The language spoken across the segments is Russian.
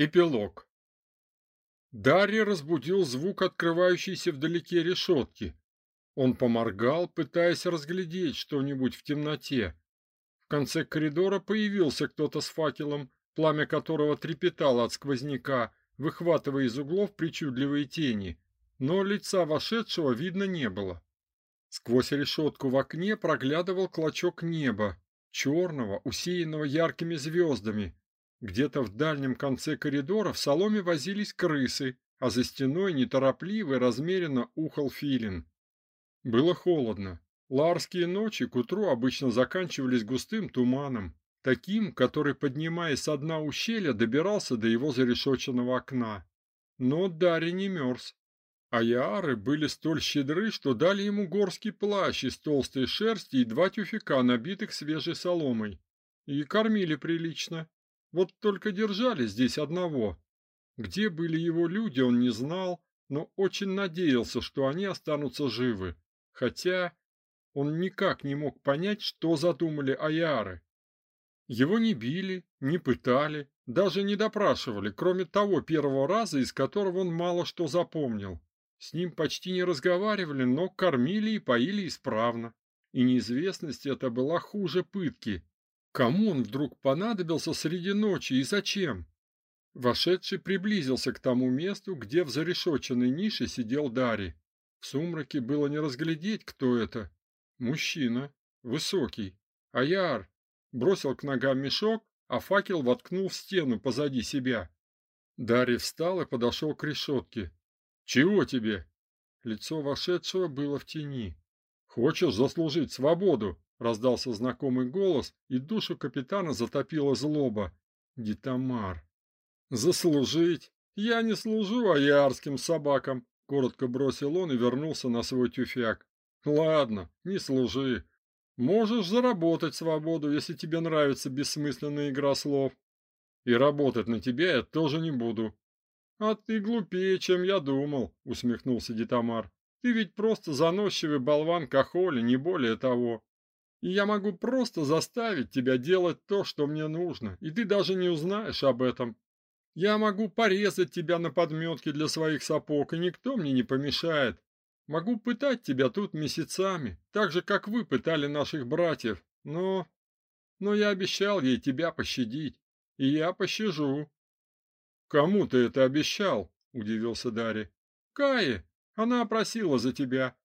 Эпилог. Дарья разбудил звук открывающейся вдалеке решетки. Он поморгал, пытаясь разглядеть что-нибудь в темноте. В конце коридора появился кто-то с факелом, пламя которого трепетало от сквозняка, выхватывая из углов причудливые тени, но лица вошедшего видно не было. Сквозь решетку в окне проглядывал клочок неба, черного, усеянного яркими звездами, где-то в дальнем конце коридора в соломе возились крысы, а за стеной неторопливо и размеренно ухал филин. Было холодно. Ларские ночи к утру обычно заканчивались густым туманом, таким, который, поднимаясь с дна ущелья, добирался до его зарешоченного окна. Но Дарья не мерз. А яары были столь щедры, что дали ему горский плащ из толстой шерсти и два тюфяка, набитых свежей соломой. И кормили прилично. Вот только держали здесь одного. Где были его люди, он не знал, но очень надеялся, что они останутся живы. Хотя он никак не мог понять, что задумали аяры. Его не били, не пытали, даже не допрашивали, кроме того первого раза, из которого он мало что запомнил. С ним почти не разговаривали, но кормили и поили исправно. И неизвестность эта была хуже пытки. Кому он вдруг понадобился среди ночи и зачем? Вошедший приблизился к тому месту, где в зарешоченной нише сидел Дари. В сумраке было не разглядеть, кто это. Мужчина, высокий. Аяр бросил к ногам мешок, а факел воткнул в стену позади себя. Дари встал и подошел к решетке. «Чего тебе?» Лицо вошедшего было в тени. «Хочешь заслужить свободу?» Раздался знакомый голос, и душу капитана затопила злоба. Дитамар. Заслужить? Я не служу аярским собакам, коротко бросил он и вернулся на свой тюфяк. Ладно, не служи. Можешь заработать свободу, если тебе нравится бессмысленная игра слов. И работать на тебя я тоже не буду. А ты глупее, чем я думал, усмехнулся Дитамар. Ты ведь просто заносчивый болван Кахоли, не более того. И я могу просто заставить тебя делать то, что мне нужно, и ты даже не узнаешь об этом. Я могу порезать тебя на подметки для своих сапог, и никто мне не помешает. Могу пытать тебя тут месяцами, так же, как вы пытали наших братьев, но... Но я обещал ей тебя пощадить, и я пощажу. Кому ты это обещал? удивился Дарья. Кае, она просила за тебя.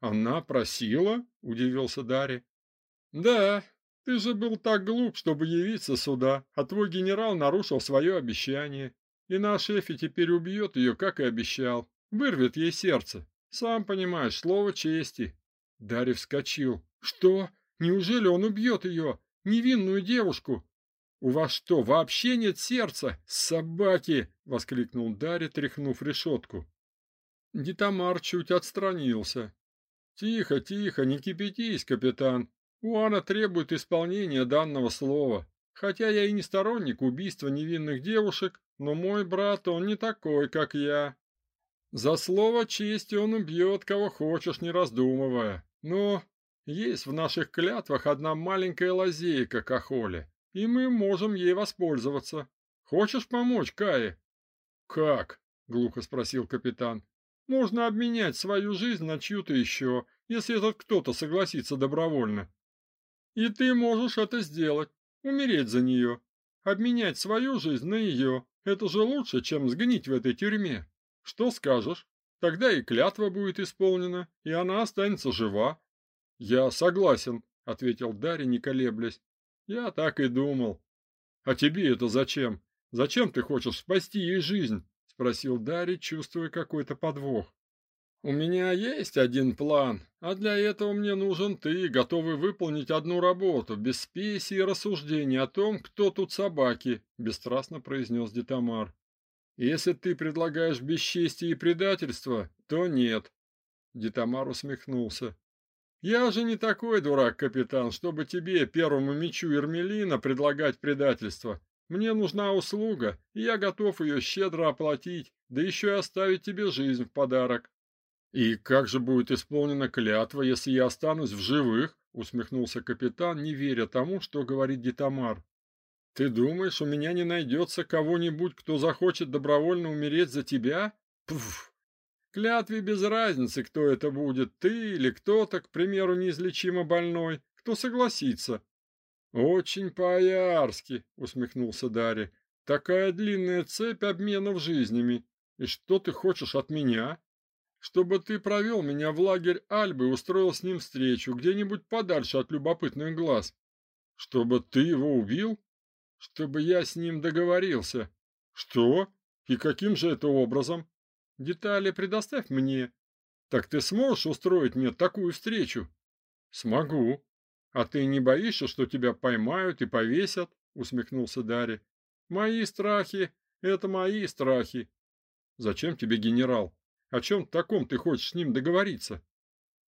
Она просила? удивился Дарья. Да, ты же был так глуп, чтобы явиться сюда, а твой генерал нарушил свое обещание. И наш Эфи теперь убьет ее, как и обещал. Вырвет ей сердце. Сам понимаешь, слово чести. Дарья вскочил. Что? Неужели он убьет ее, невинную девушку? У вас что, вообще нет сердца? Собаки, воскликнул Дарья, тряхнув решетку. Дитамар чуть отстранился. Тихо, тихо, не кипятись, капитан. Уана требует исполнения данного слова. Хотя я и не сторонник убийства невинных девушек, но мой брат, он не такой, как я. За слово чести он убьет, кого хочешь, не раздумывая. Но есть в наших клятвах одна маленькая лазейка к охоле, и мы можем ей воспользоваться. Хочешь помочь, Кае? Как? глухо спросил капитан. Можно обменять свою жизнь на чью-то еще, если этот кто-то согласится добровольно. И ты можешь это сделать, умереть за нее, обменять свою жизнь на ее. Это же лучше, чем сгнить в этой тюрьме. Что скажешь? Тогда и клятва будет исполнена, и она останется жива. Я согласен, ответил Дарья, не колеблясь. Я так и думал. А тебе это зачем? Зачем ты хочешь спасти ей жизнь? спросил Дарья, чувствуя какой-то подвох. У меня есть один план, а для этого мне нужен ты, готовый выполнить одну работу, без спеси и рассуждений о том, кто тут собаки, бесстрастно произнес Детамар. Если ты предлагаешь бесчестие и предательство, то нет. Детамар усмехнулся. Я же не такой дурак, капитан, чтобы тебе, первому мечу Ермелина, предлагать предательство. Мне нужна услуга, и я готов ее щедро оплатить, да еще и оставить тебе жизнь в подарок. И как же будет исполнена клятва, если я останусь в живых? усмехнулся капитан, не веря тому, что говорит Дитамар. Ты думаешь, у меня не найдется кого-нибудь, кто захочет добровольно умереть за тебя? Пф. Клятве без разницы, кто это будет, ты или кто-то, к примеру, неизлечимо больной, кто согласится. Очень по-аярски, усмехнулся Дарья. Такая длинная цепь обменов жизнями. И что ты хочешь от меня? Чтобы ты провел меня в лагерь Альбы и устроил с ним встречу где-нибудь подальше от любопытных глаз. Чтобы ты его убил? Чтобы я с ним договорился. Что? И каким же это образом? Детали предоставь мне. Так ты сможешь устроить мне такую встречу? Смогу. А ты не боишься, что тебя поймают и повесят? усмехнулся Дарья. Мои страхи это мои страхи. Зачем тебе генерал? О чем таком ты хочешь с ним договориться?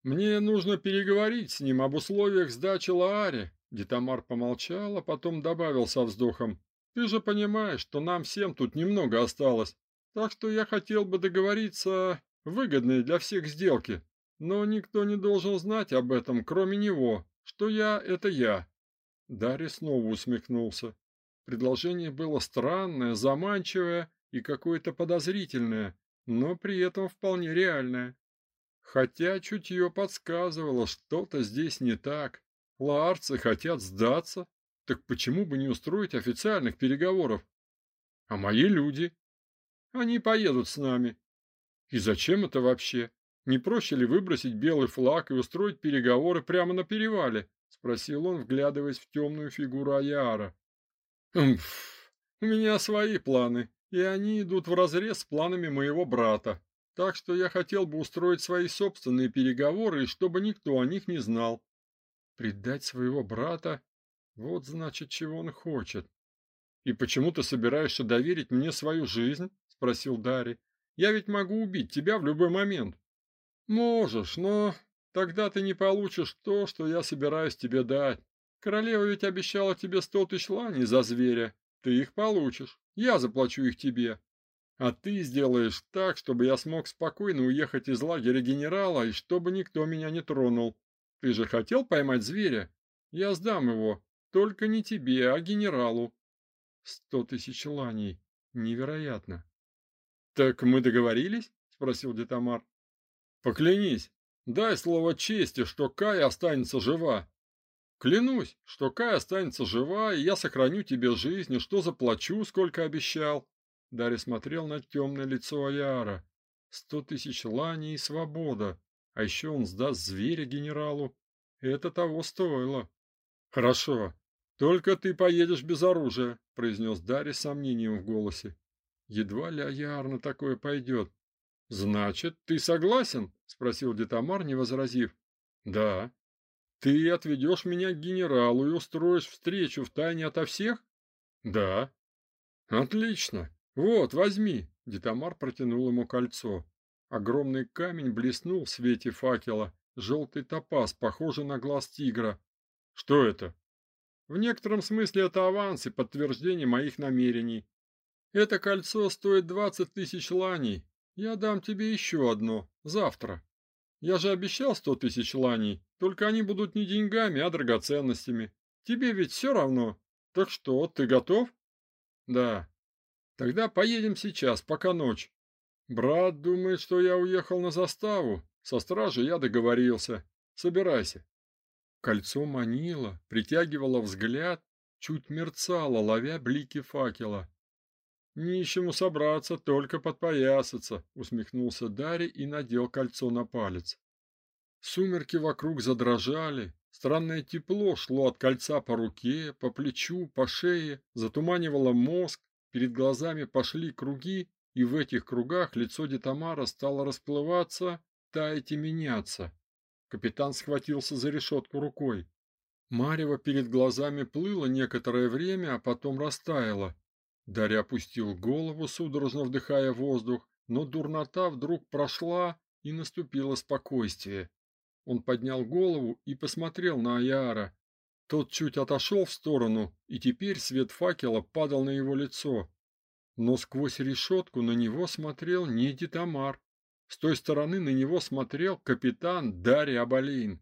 Мне нужно переговорить с ним об условиях сдачи Лааре. Детамар помолчал, а потом добавил со вздохом: "Ты же понимаешь, что нам всем тут немного осталось. Так что я хотел бы договориться выгодной для всех сделки, но никто не должен знать об этом, кроме него, что я это я". Дарья снова усмехнулся. Предложение было странное, заманчивое и какое-то подозрительное, но при этом вполне реальное. Хотя чутье подсказывало, что-то здесь не так. Лаарцы хотят сдаться, так почему бы не устроить официальных переговоров? А мои люди? Они поедут с нами. И зачем это вообще? Не проще ли выбросить белый флаг и устроить переговоры прямо на перевале? спросил он, вглядываясь в темную фигуру Аяра. Умф, у меня свои планы, и они идут вразрез с планами моего брата. Так что я хотел бы устроить свои собственные переговоры, чтобы никто о них не знал. Предать своего брата? Вот значит, чего он хочет. И почему ты собираешься доверить мне свою жизнь? спросил Дари. Я ведь могу убить тебя в любой момент. Можешь, но тогда ты не получишь то, что я собираюсь тебе дать. Королева ведь обещала тебе сто тысяч ланей за зверя. Ты их получишь. Я заплачу их тебе. А ты сделаешь так, чтобы я смог спокойно уехать из лагеря генерала и чтобы никто меня не тронул. Ты же хотел поймать зверя? Я сдам его, только не тебе, а генералу. Сто тысяч ланей. Невероятно. Так мы договорились? Спросил Детамар. Поклянись, дай слово чести, что Кай останется жива. Клянусь, что Кай останется жива, и я сохраню тебе жизнь, и что заплачу, сколько обещал. Дарья смотрел на темное лицо Аяра. Сто тысяч ланей и свобода. А еще он сдаст зверя генералу. Это того стоило. Хорошо. Только ты поедешь без оружия, произнес Дарья с сомнением в голосе. Едва ли Аяр на такое пойдет. Значит, ты согласен? спросил Детамар, не возразив. Да. Ты отведешь меня к генералу и устроишь встречу в тайне ото всех? Да. Отлично. Вот, возьми. Детамар протянул ему кольцо. Огромный камень блеснул в свете факела, желтый топаз, похожий на глаз тигра. Что это? В некотором смысле это аванс и подтверждение моих намерений. Это кольцо стоит двадцать тысяч ланей. Я дам тебе еще одно завтра. Я же обещал сто тысяч ланей, только они будут не деньгами, а драгоценностями. Тебе ведь все равно. Так что, ты готов? Да. Тогда поедем сейчас, пока ночь. Брат думает, что я уехал на заставу. Со стражей я договорился. Собирайся. Кольцо манило, притягивало взгляд, чуть мерцало, ловя блики факела. Нищему собраться, только подпоясаться, усмехнулся Дарий и надел кольцо на палец. Сумерки вокруг задрожали, странное тепло шло от кольца по руке, по плечу, по шее, затуманивало мозг, перед глазами пошли круги, и в этих кругах лицо Детамара стало расплываться, таять и меняться. Капитан схватился за решетку рукой. Марево перед глазами плыло некоторое время, а потом растаяло. Дарья опустил голову, судорожно вдыхая воздух, но дурнота вдруг прошла, и наступило спокойствие. Он поднял голову и посмотрел на Аяра. Тот чуть отошел в сторону, и теперь свет факела падал на его лицо но сквозь решетку на него смотрел не Дитамар. С той стороны на него смотрел капитан Дарья Абалин.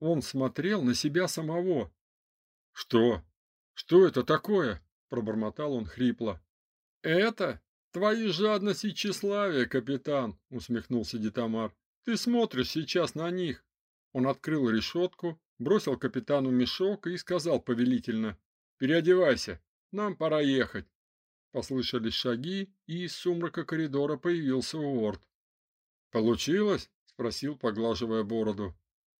Он смотрел на себя самого. Что? Что это такое? Пробормотал он хрипло. Это твои жадность и тщеславие, капитан, усмехнулся Детамар. Ты смотришь сейчас на них. Он открыл решетку, бросил капитану мешок и сказал повелительно: "Переодевайся, нам пора ехать". Послышались шаги, и из сумрака коридора появился Уорд. "Получилось?" спросил, поглаживая бороду.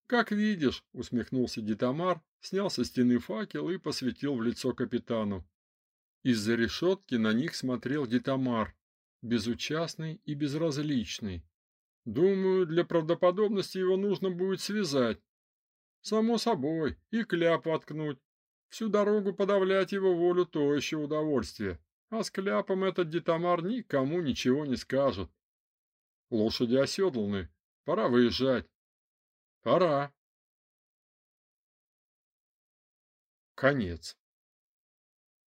"Как видишь", усмехнулся Детамар, снял со стены факел и посветил в лицо капитану. Из-за решетки на них смотрел Детамар, безучастный и безразличный. Думаю, для правдоподобности его нужно будет связать. Само собой, и кляп воткнуть. Всю дорогу подавлять его волю то еще удовольствие. А с кляпом этот детамар никому ничего не скажет. Лошади оседланы. Пора выезжать. Пора. Конец.